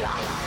了。